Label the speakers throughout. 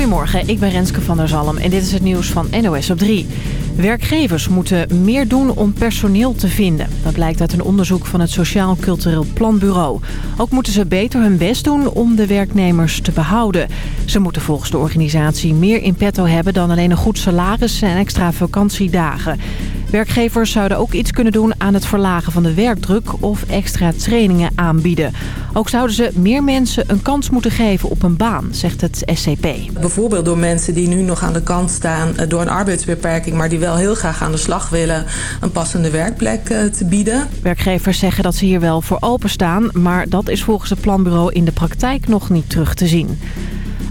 Speaker 1: Goedemorgen, ik ben Renske van der Zalm en dit is het nieuws van NOS op 3. Werkgevers moeten meer doen om personeel te vinden. Dat blijkt uit een onderzoek van het Sociaal Cultureel Planbureau. Ook moeten ze beter hun best doen om de werknemers te behouden. Ze moeten volgens de organisatie meer in petto hebben dan alleen een goed salaris en extra vakantiedagen. Werkgevers zouden ook iets kunnen doen aan het verlagen van de werkdruk of extra trainingen aanbieden. Ook zouden ze meer mensen een kans moeten geven op een baan, zegt het SCP.
Speaker 2: Bijvoorbeeld door mensen die nu nog aan de kant staan eh, door een arbeidsbeperking... maar die wel heel graag aan de slag willen een passende werkplek eh, te bieden.
Speaker 1: Werkgevers zeggen dat ze hier wel voor openstaan... maar dat is volgens het planbureau in de praktijk nog niet terug te zien.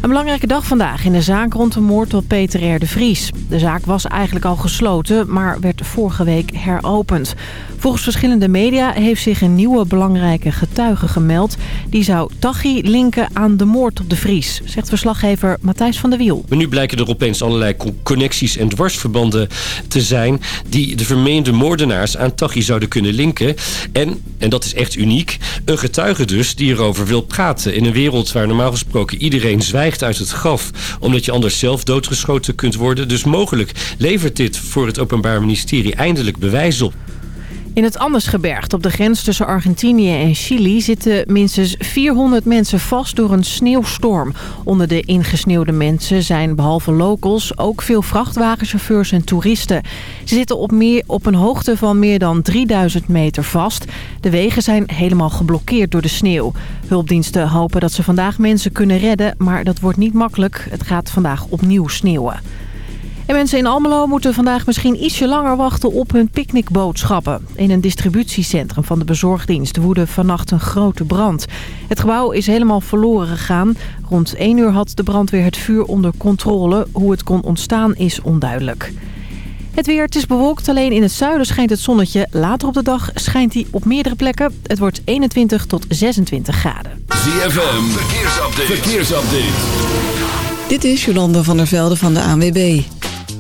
Speaker 1: Een belangrijke dag vandaag in de zaak rond de moord op Peter R. de Vries. De zaak was eigenlijk al gesloten, maar werd vorige week heropend. Volgens verschillende media heeft zich een nieuwe belangrijke getuige gemeld. Die zou Tachi linken aan de moord op de Vries, zegt verslaggever Matthijs van der Wiel.
Speaker 3: Maar nu blijken er opeens allerlei connecties en dwarsverbanden te zijn... die de vermeende moordenaars aan Tachi zouden kunnen linken. En, en dat is echt uniek, een getuige dus die erover wil praten... in een wereld waar normaal gesproken iedereen zwijgt uit het graf... omdat je anders zelf doodgeschoten kunt worden. Dus mogelijk levert dit voor het Openbaar Ministerie eindelijk bewijs op.
Speaker 1: In het Andesgebergte op de grens tussen Argentinië en Chili zitten minstens 400 mensen vast door een sneeuwstorm. Onder de ingesneeuwde mensen zijn behalve locals ook veel vrachtwagenchauffeurs en toeristen. Ze zitten op, meer, op een hoogte van meer dan 3000 meter vast. De wegen zijn helemaal geblokkeerd door de sneeuw. Hulpdiensten hopen dat ze vandaag mensen kunnen redden, maar dat wordt niet makkelijk. Het gaat vandaag opnieuw sneeuwen. En mensen in Almelo moeten vandaag misschien ietsje langer wachten op hun picknickboodschappen. In een distributiecentrum van de bezorgdienst woedde vannacht een grote brand. Het gebouw is helemaal verloren gegaan. Rond 1 uur had de brandweer het vuur onder controle. Hoe het kon ontstaan is onduidelijk. Het weer, het is bewolkt. Alleen in het zuiden schijnt het zonnetje. Later op de dag schijnt hij op meerdere plekken. Het wordt 21 tot 26 graden.
Speaker 4: ZFM, verkeersupdate. verkeersupdate.
Speaker 5: Dit is Jolanda van der Velde van de ANWB.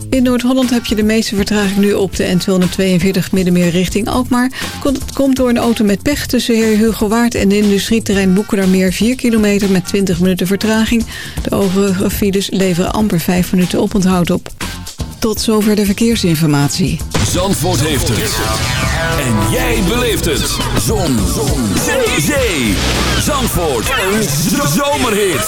Speaker 5: In Noord-Holland heb je de meeste vertraging nu op de N242 Middenmeer richting Alkmaar. Het komt door een auto met pech tussen Heer Hugo Waard en de industrieterrein Boekendermeer 4 kilometer met 20 minuten vertraging. De overige files leveren amper 5 minuten oponthoud op. Tot zover de verkeersinformatie.
Speaker 4: Zandvoort heeft het. En jij beleeft het. Zon. Zon. Zee. Zandvoort. Een zomerhit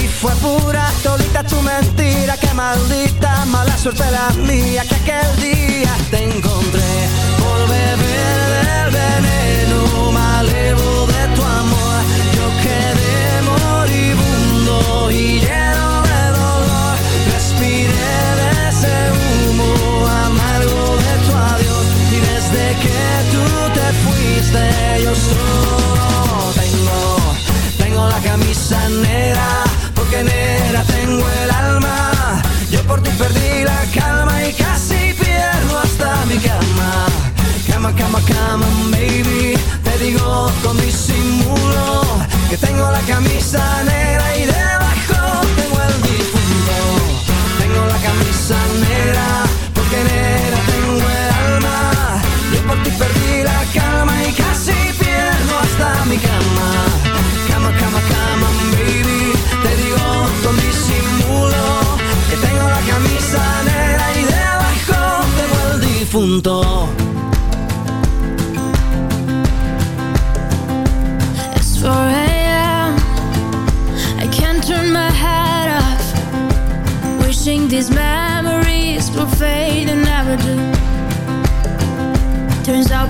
Speaker 6: fue pura tolita tu mentira. Que maldita mala suerte la mía que aquel día te encontré por beber del veneno malevo de tu amor. Yo quedé y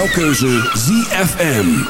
Speaker 4: Jouw keuze ZFM.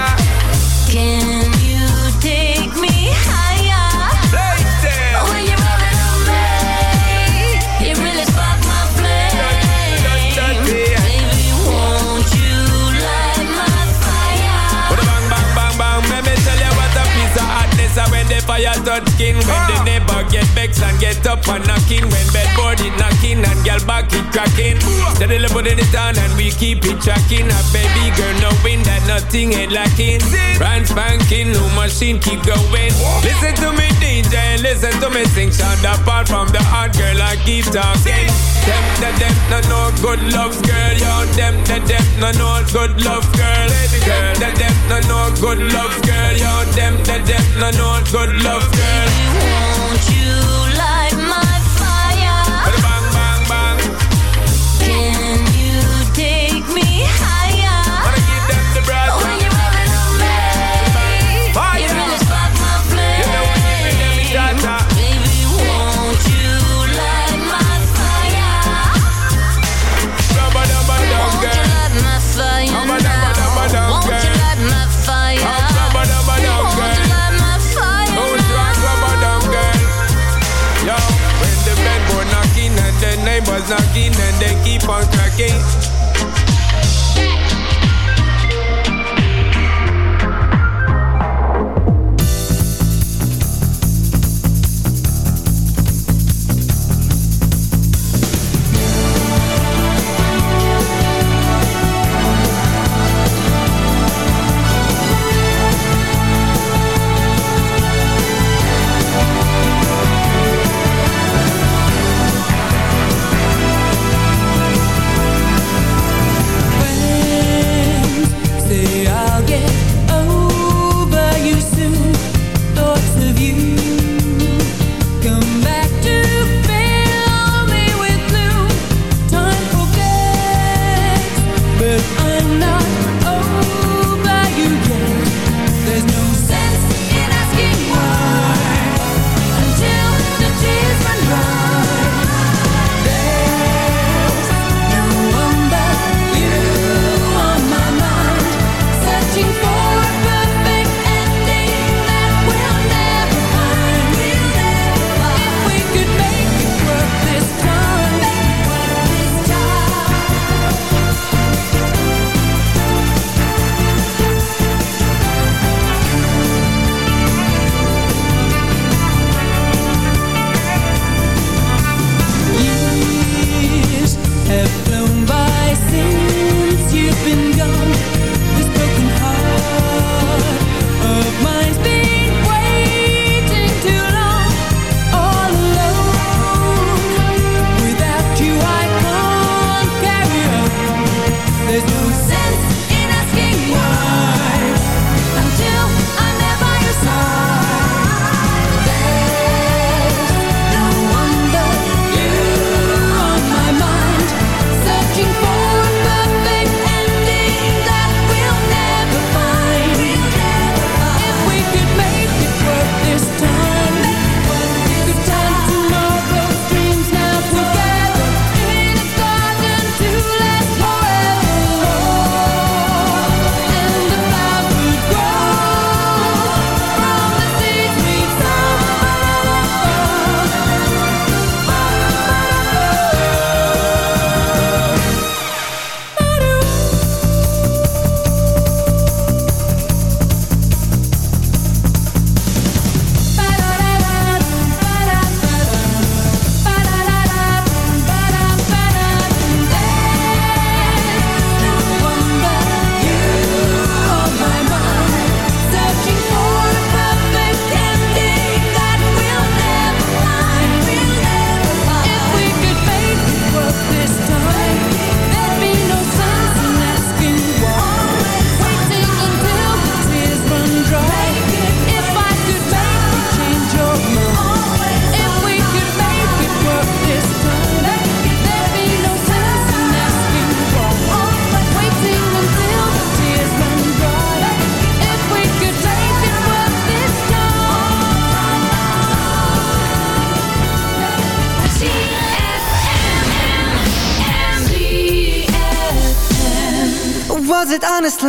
Speaker 7: Fire
Speaker 8: touch skin, when the neighbor get vexed and get up and knocking, when bedboard it knocking and girl back it cracking. Steadily putting it on and we keep it tracking. A baby girl knowing that nothing ain't lacking. Brand spanking, new machine keep going. Listen to me DJ, listen to me sing. Sound apart from the hot girl I keep talking. Them, them, them, no no good love girl, yo. Them, them, them, no no good love girl. Girl, them, them, no no good love girl, yo. Them, them, them, no no good love girl.
Speaker 7: Won't you
Speaker 8: and they keep on cracking.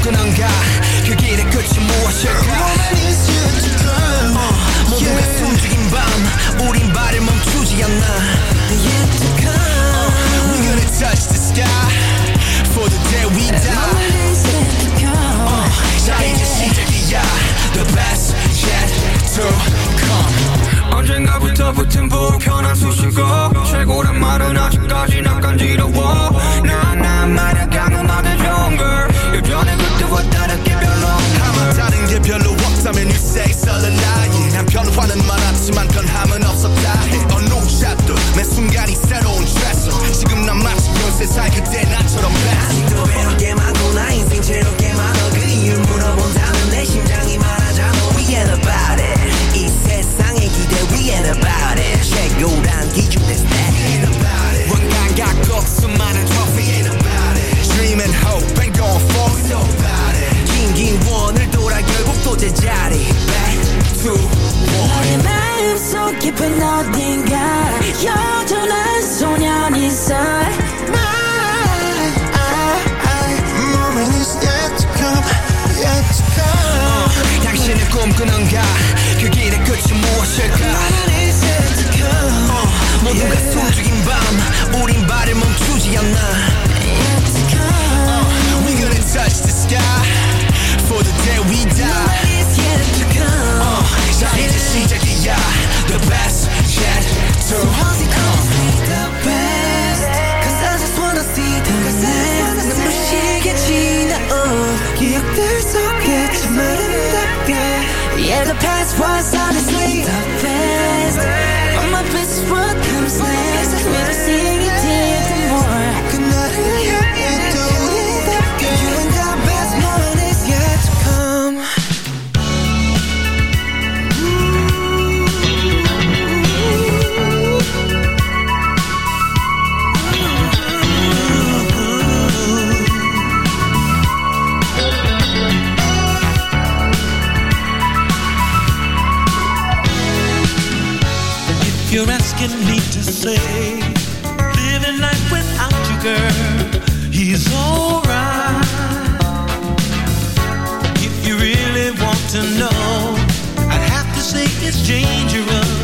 Speaker 9: 꿈꾸는가. 그 길의 끝이 무엇일까?
Speaker 6: to come
Speaker 9: We're gonna touch the sky.
Speaker 6: second need to
Speaker 10: say Living life without you, girl. He's alright. If you really want to know I'd have to say it's dangerous.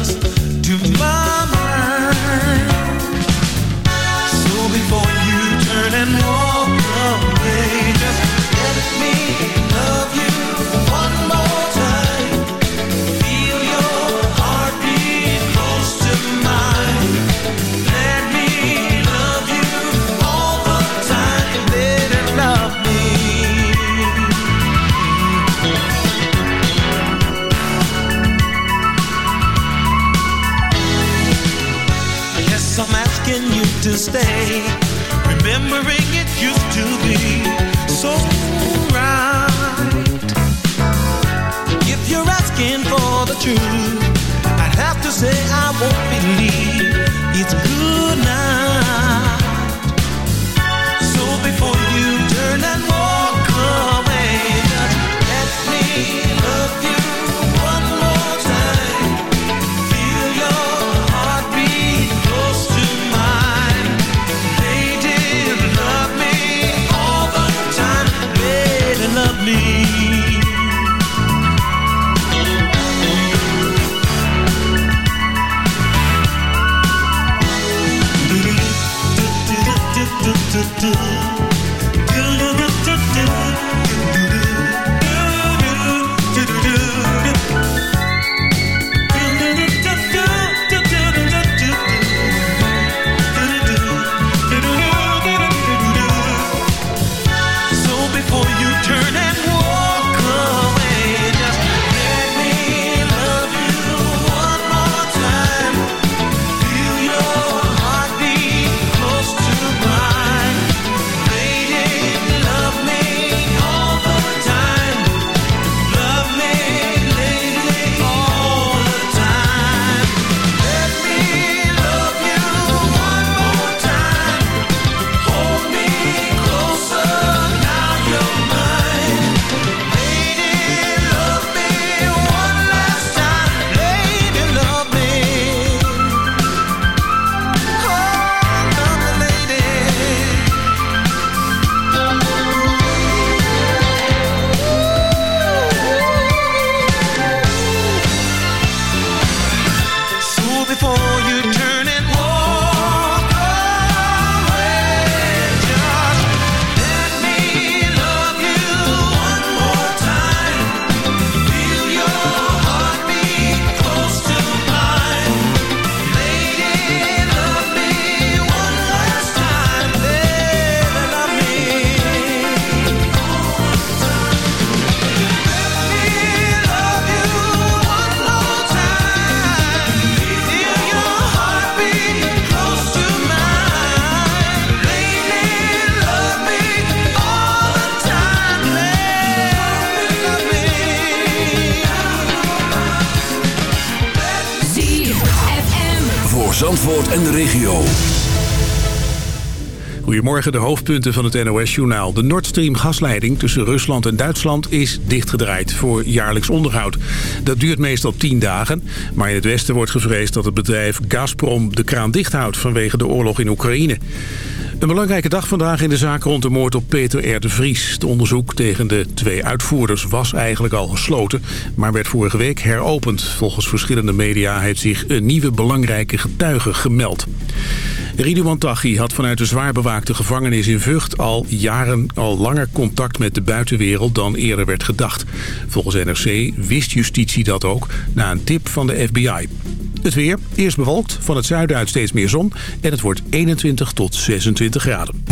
Speaker 4: Zandvoort en de regio.
Speaker 11: Goedemorgen, de hoofdpunten van het NOS-journaal. De Nord Stream gasleiding tussen Rusland en Duitsland is dichtgedraaid voor jaarlijks onderhoud. Dat duurt meestal 10 dagen, maar in het Westen wordt gevreesd dat het bedrijf Gazprom de kraan dichthoudt vanwege de oorlog in Oekraïne. Een belangrijke dag vandaag in de zaak rond de moord op Peter R. de Vries. Het onderzoek tegen de twee uitvoerders was eigenlijk al gesloten... maar werd vorige week heropend. Volgens verschillende media heeft zich een nieuwe belangrijke getuige gemeld. Ridouan Taghi had vanuit de zwaar bewaakte gevangenis in Vught... al jaren al langer contact met de buitenwereld dan eerder werd gedacht. Volgens NRC wist justitie dat ook na een tip van de FBI. Het weer, eerst bewolkt, van het zuiden uit steeds meer zon... en het wordt 21 tot 26 graden.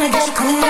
Speaker 12: wanna get
Speaker 13: clean.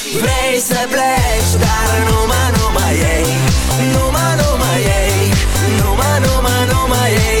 Speaker 6: Vrei să pleci, dar numai, numai ei Numai, numai ei Numai, numai, numai ei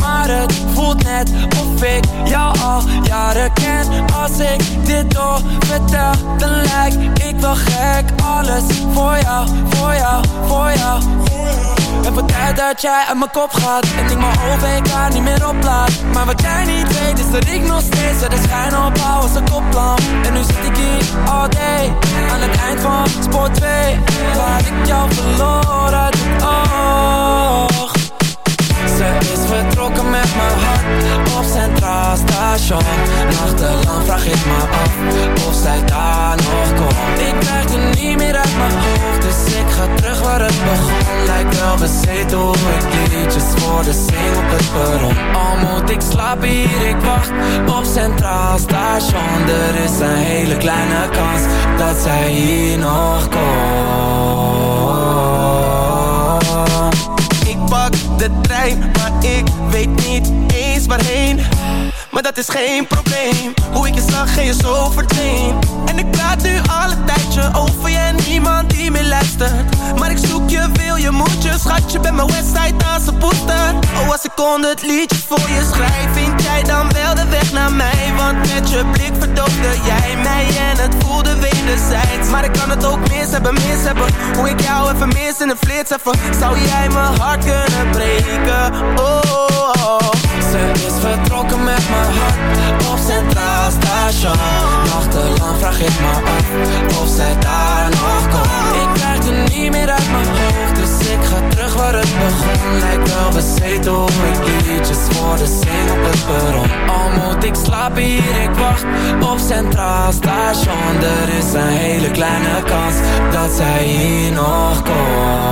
Speaker 14: Het voelt net of ik jou al jaren ken. Als ik dit door vertel dan lijk ik wel gek. Alles voor jou, voor jou, voor jou. Het wordt tijd dat jij uit mijn kop gaat. En ik mijn OVK niet meer oplaat. Maar wat jij niet weet is dat ik nog steeds De schijn opbouw als een koplamp. En nu zit ik hier all day Aan het eind van spoor 2 Waar ik jou verloren uit het oog ze is vertrokken met mijn hart. Op Centraal Station Nachtelang vraag ik me af of zij daar nog komt. Ik krijg het niet meer uit mijn hoofd Dus ik ga terug waar het begon. Lijkt wel bezeten hoe ik liedjes voor de zing op het perron. Al moet ik slapen hier, ik wacht op Centraal Station Er is een hele kleine kans dat zij hier nog komt
Speaker 15: de trein, maar ik weet niet eens waarheen. Maar dat is geen probleem. Hoe ik je zag en je zo verdween En praat nu al een tijdje over je en niemand die meer luistert Maar ik zoek je, wil je, moet je Schatje, bij mijn website aan zijn poester Oh, als ik honderd liedjes voor je schrijf Vind jij dan wel de weg naar mij? Want met je blik verdoofde jij mij En het voelde wederzijds Maar ik kan het ook mis hebben, mis hebben Hoe ik jou even mis in een flits even Zou jij mijn hart kunnen breken? Oh, oh, oh.
Speaker 14: Ze is vertrokken met mijn hart op Centraal Station Nachtelang vraag ik me of zij daar nog komt. Ik krijg het niet meer uit mijn hoofd. Dus ik ga terug waar het begon. Lijkt wel bezeten hoe ik liedjes voor de zing op het perron. Al moet ik slapen hier, ik wacht op Centraal Station. Er is een hele kleine kans dat zij hier nog komt